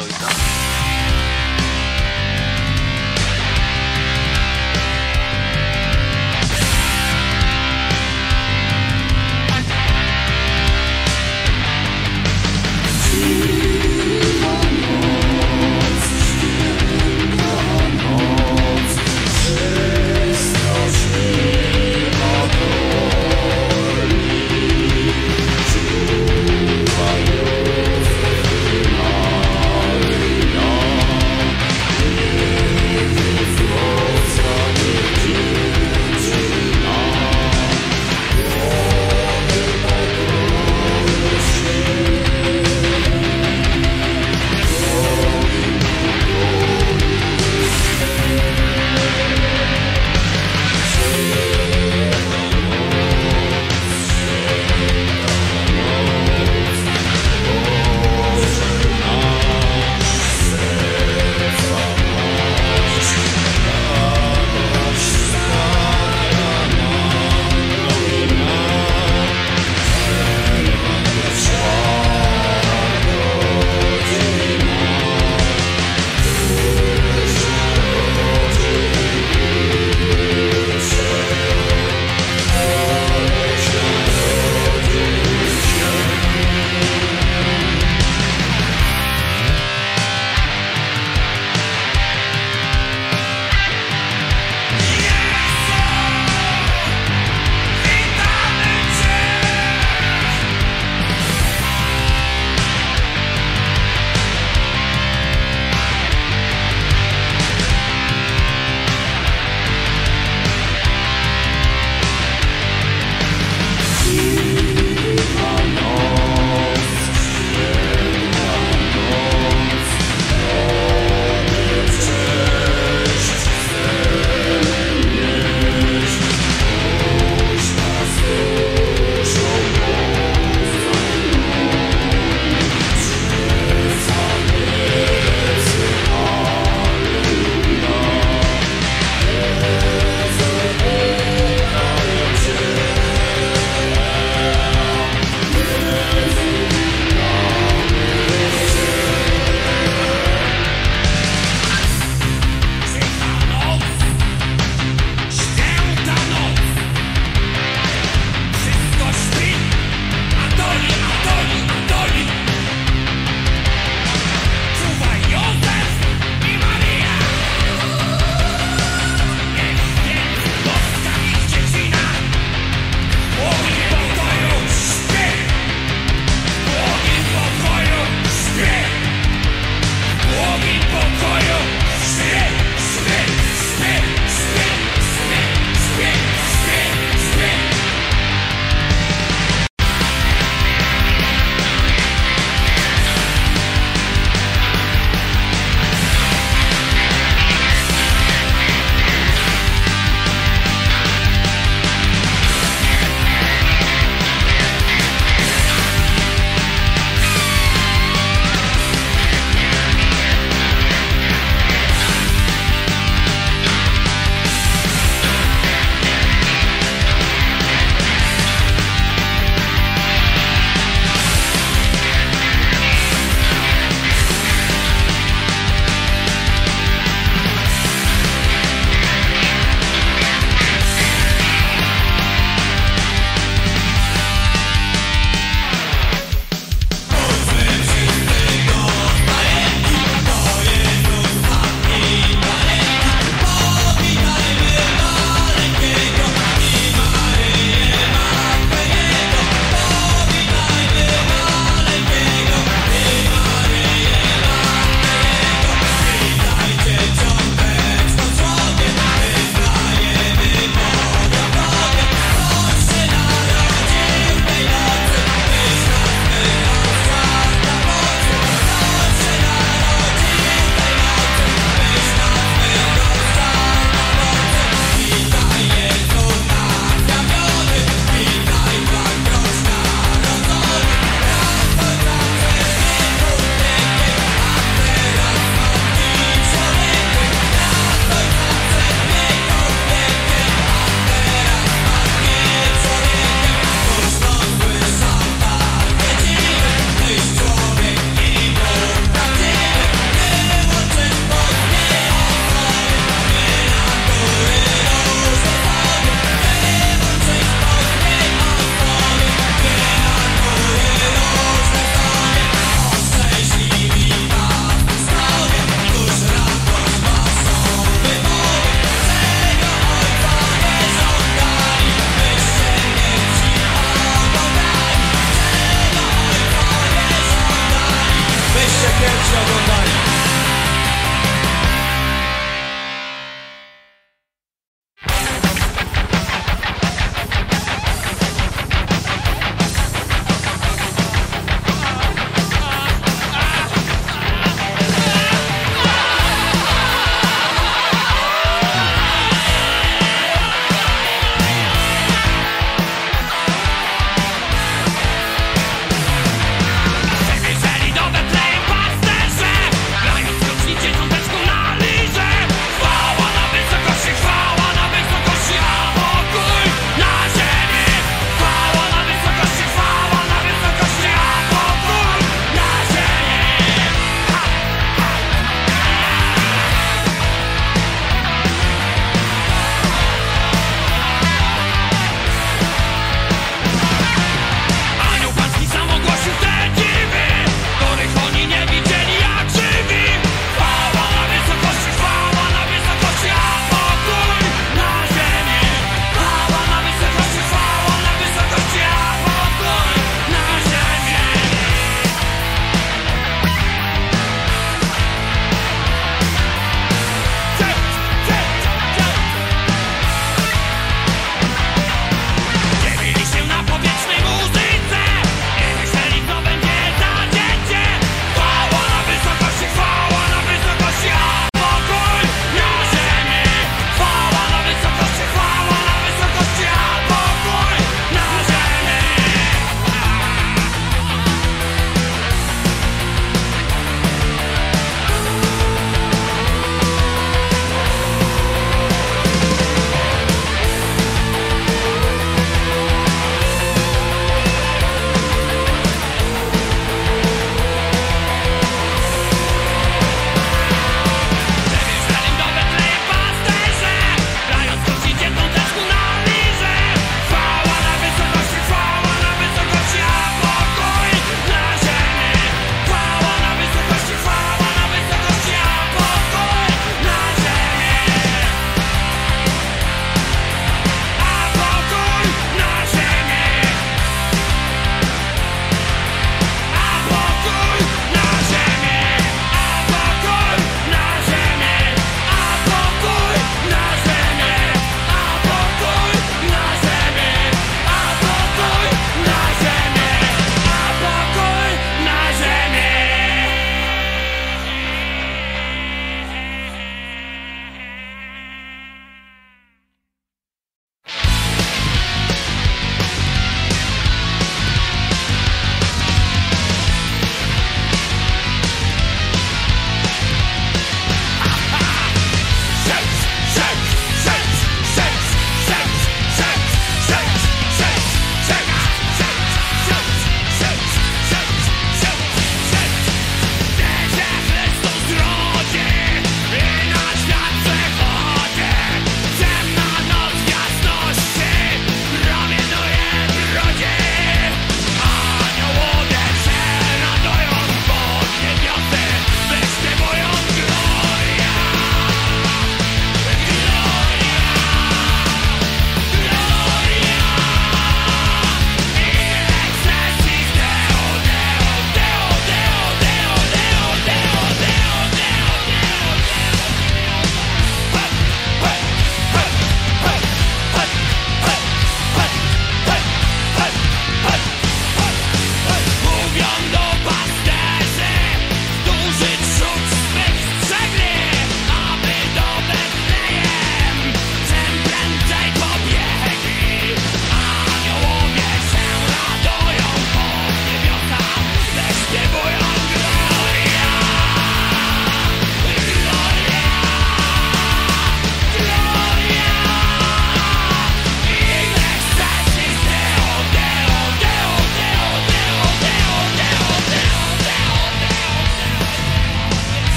episodio.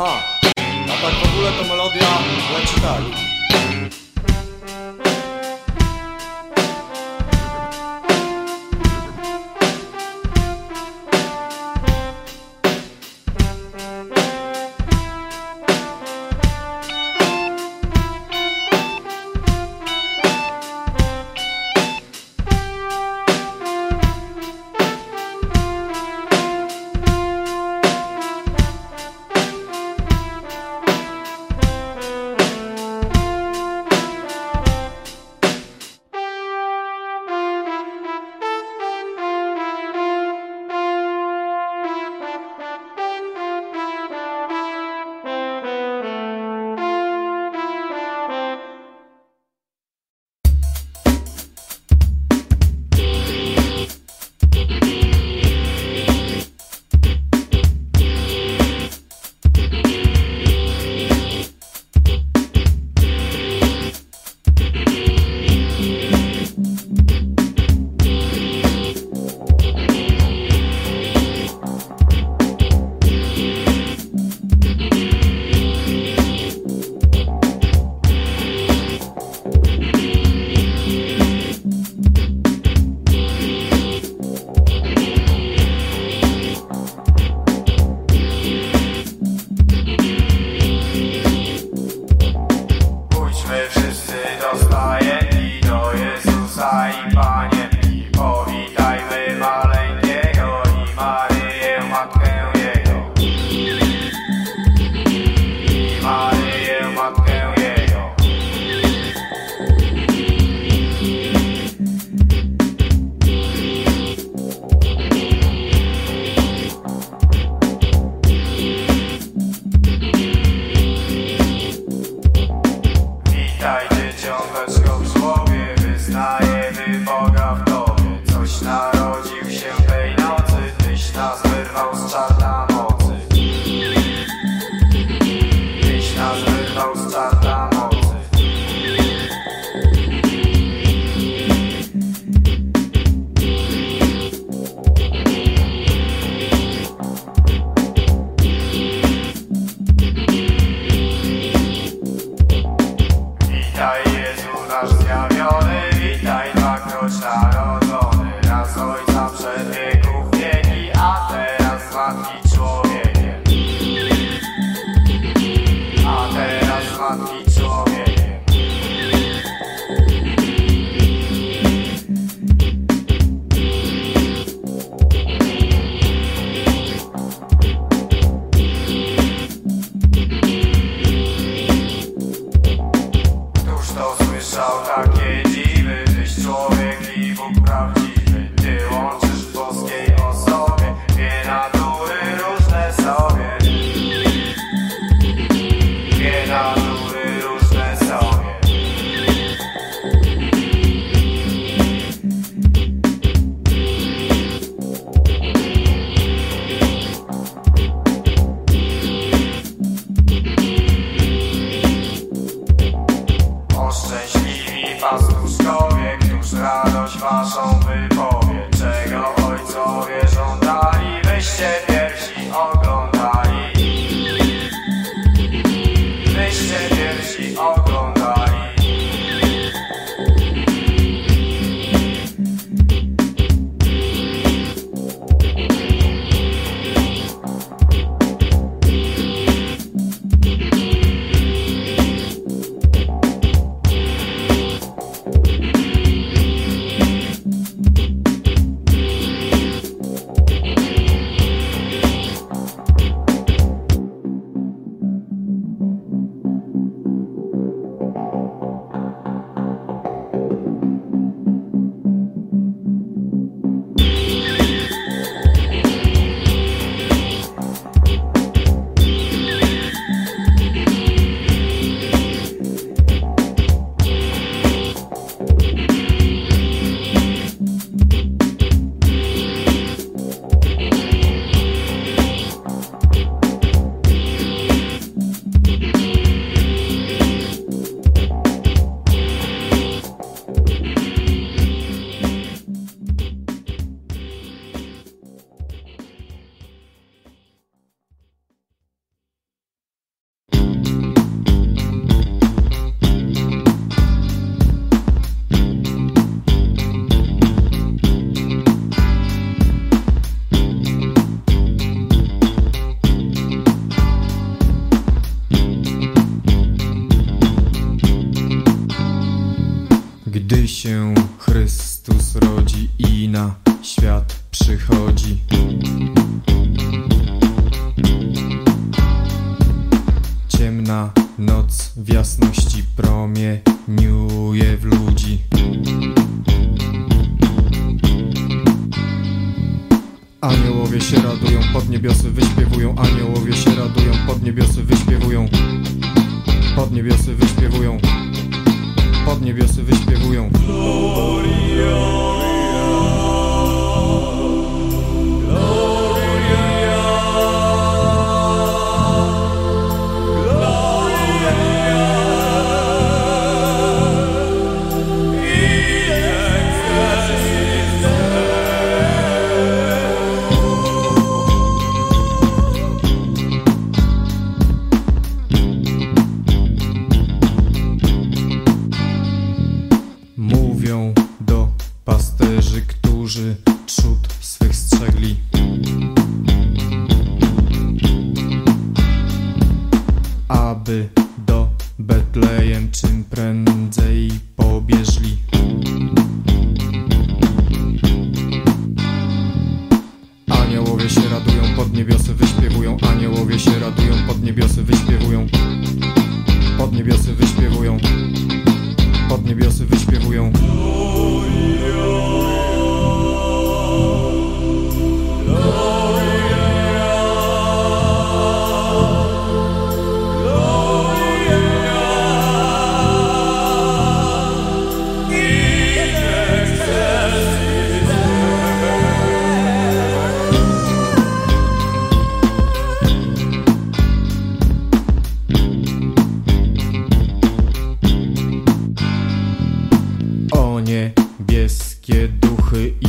Aha, a tak w ogóle to melodia leci tak. Niebieskie duchy i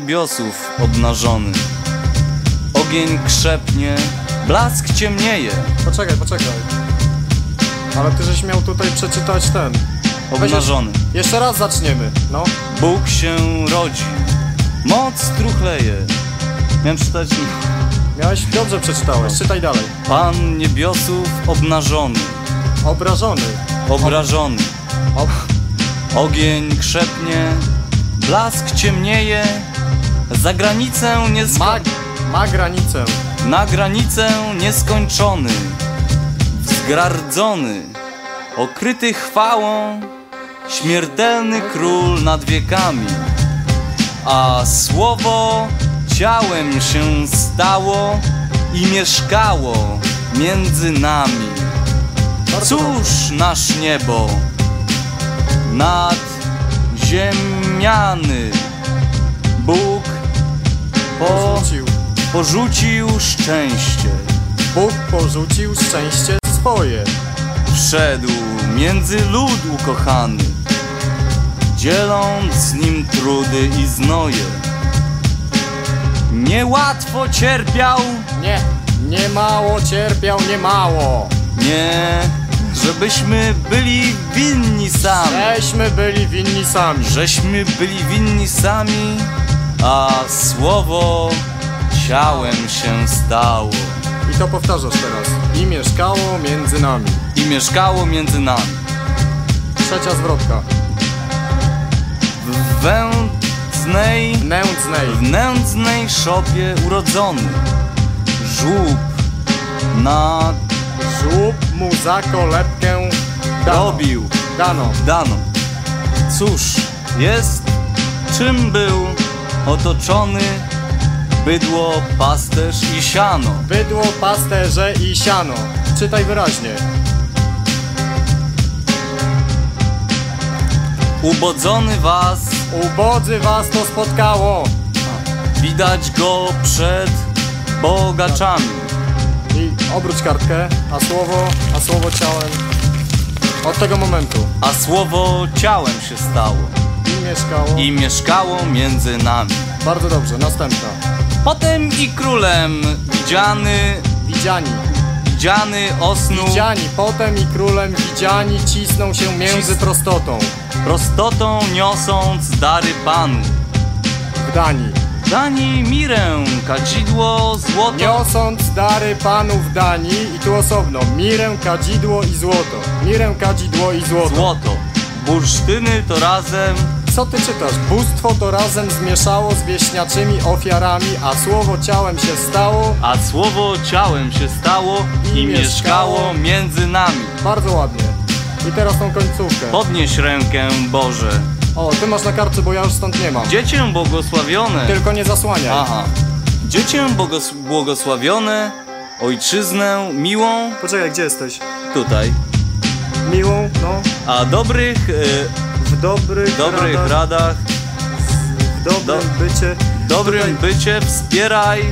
niebiosów obnażony. Ogień krzepnie, blask ciemnieje, Poczekaj, poczekaj. Ale ty żeś miał tutaj przeczytać ten. obnażony. Jeszcze raz zaczniemy. No. Bóg się rodzi, moc truchleje. Miałem czytać Miałeś dobrze przeczytałeś. Czytaj dalej. Pan niebiosów obnażony, Obrażony. obrażony. Ob... Ogień krzepnie, blask ciemnieje, za granicę Ma, ma granicę. Na granicę nieskończony, wzgardzony, okryty chwałą, śmiertelny król nad wiekami. A słowo ciałem się stało i mieszkało między nami. Cóż nasz niebo nad ziemiany Bóg Porzucił. porzucił szczęście. Bóg porzucił szczęście swoje. Wszedł między lud ukochany, dzieląc z nim trudy i znoje. Niełatwo cierpiał, Nie. Nie mało cierpiał, nie mało. nie, żebyśmy byli winni sami. Żeśmy byli winni sami. Żeśmy byli winni sami, a słowo ciałem się stało I to powtarzasz teraz. I mieszkało między nami. i mieszkało między nami. Trzecia zwrotka. W wędnej Nędznej. W nędznej szopie urodzony Żółb na Żółb mu za kolebkę dano. robił Dano. dano Cóż jest, czym był otoczony Bydło, pasterz i siano Bydło, pasterze i siano. Czytaj wyraźnie. Ubodzony was, Ubodzy was to spotkało. widać go przed bogaczami I obróć kartkę, a słowo, a słowo ciałem. Od tego momentu. A słowo ciałem się stało mieszkało. i mieszkało między nami Bardzo dobrze, następna. Potem i królem widziany, Widziani. widziany osnu Widziani, potem i królem widziani cisną się między Cis- prostotą. prostotą niosąc dary Panu. W Danii. Dani mirę, kadzidło, złoto, Niosąc dary panu w Danii i tu osobno. Mirę, kadzidło i złoto. Mirę, kadzidło i złoto. złoto. Bursztyny to razem, Co ty czytasz? Bóstwo to razem zmieszało z wieśniaczymi ofiarami, a słowo ciałem się stało. a słowo ciałem się stało i, I mieszkało między nami. Bardzo ładnie. I teraz tą końcówkę. Podnieś rękę, Boże. O, ty masz na kartce, bo ja już stąd nie mam. Dziecię błogosławione. Tylko nie zasłaniaj. Aha. Dziecię błogos- błogosławione, ojczyznę miłą, Poczekaj, gdzie jesteś? tutaj. Miłą, no, A dobrych, e, w dobrych, dobrych radach, radach, w dobrym do- bycie. dobrym Tutaj- bycie wspieraj,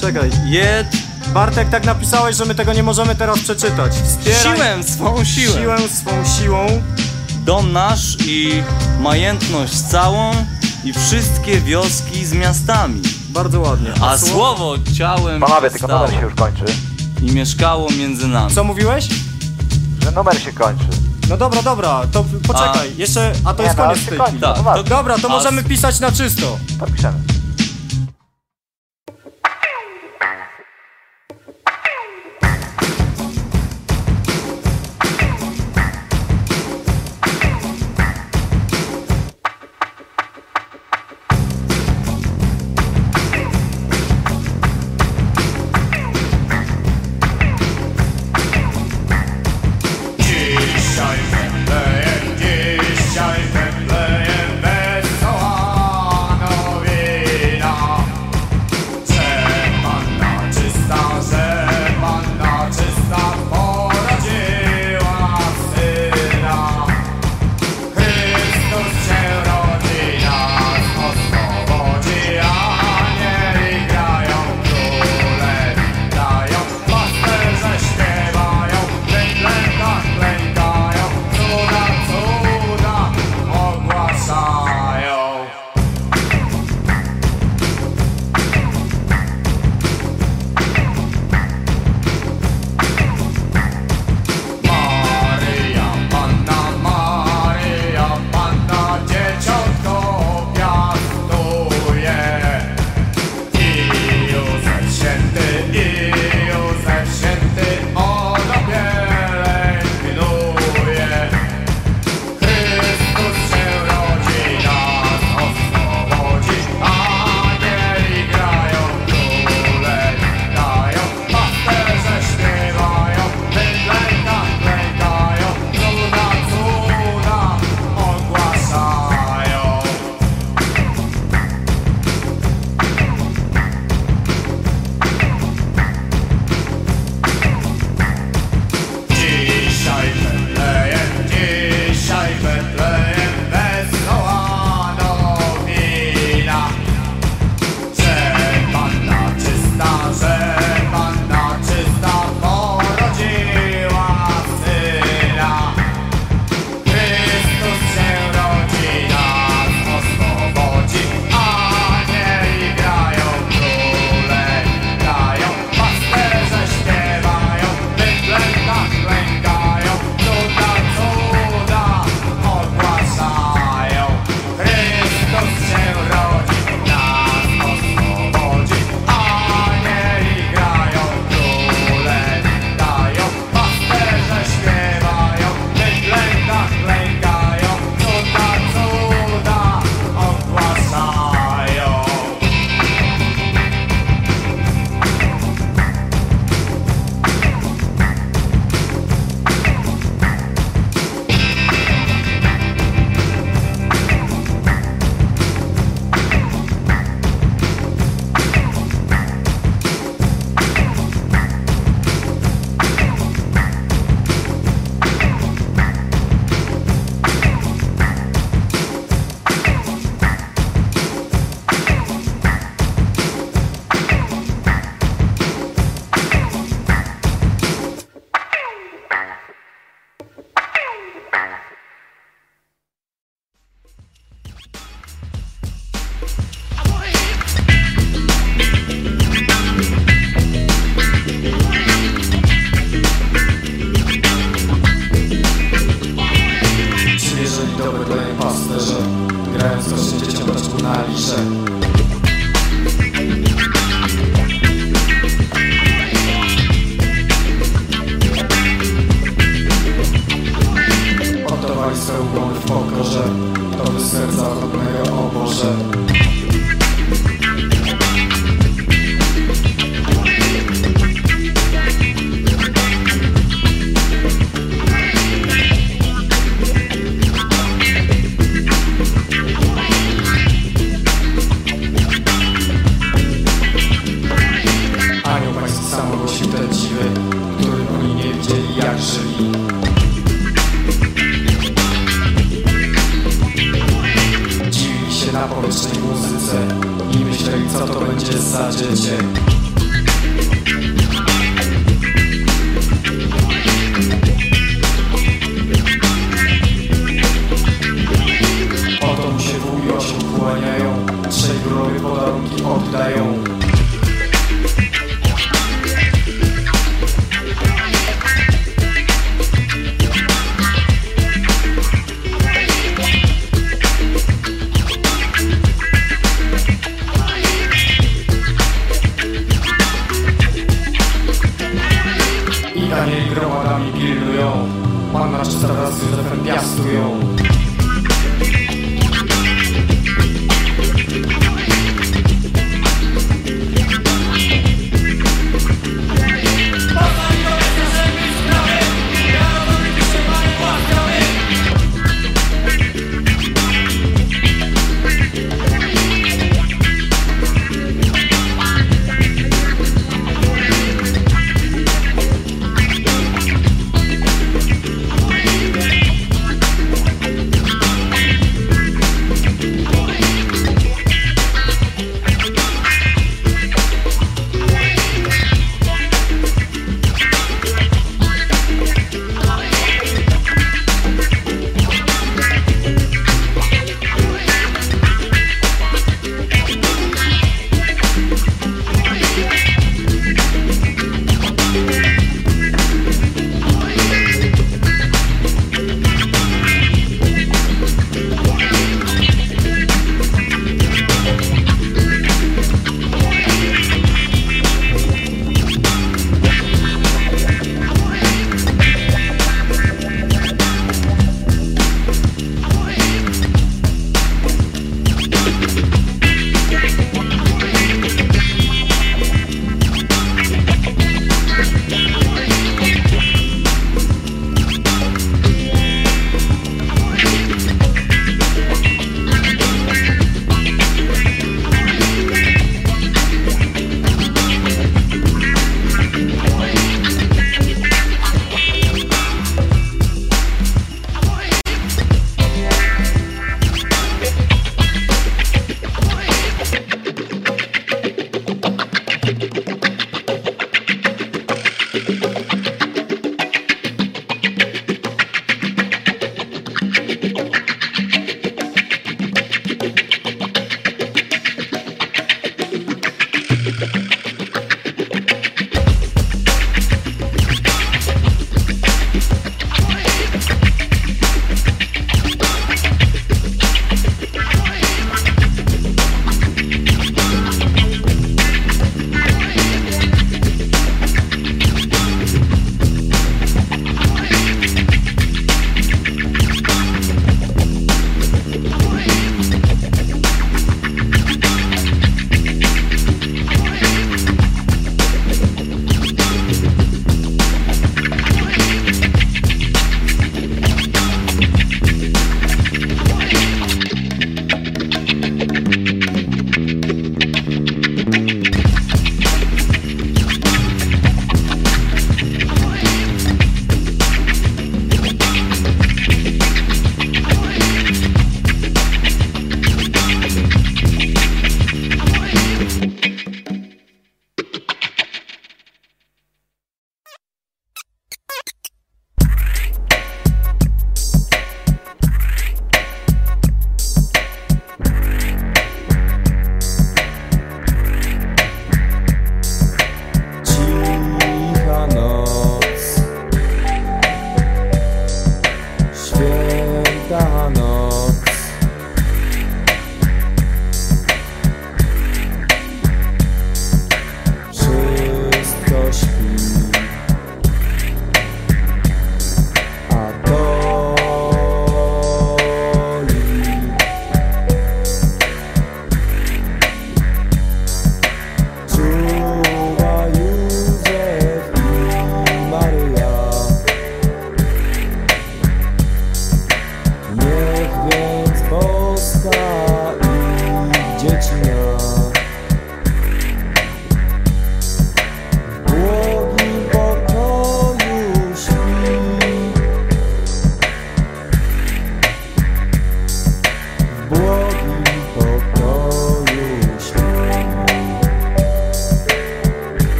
Czekaj. jed Bartek, tak napisałeś, że my tego nie możemy teraz przeczytać. Wspieraj siłę swą siłę. siłę swą siłą. Dom nasz i majętność całą i wszystkie wioski z miastami. Bardzo ładnie. A słowo ciałem Panowie, tylko numer się już kończy. i mieszkało między nami. Co mówiłeś? Że numer się kończy. No dobra, dobra, to poczekaj. Jeszcze, a to Nie, jest no, koniec ale tej chwili. Tak, No to, Dobra, to A możemy pisać na czysto. To piszemy. życie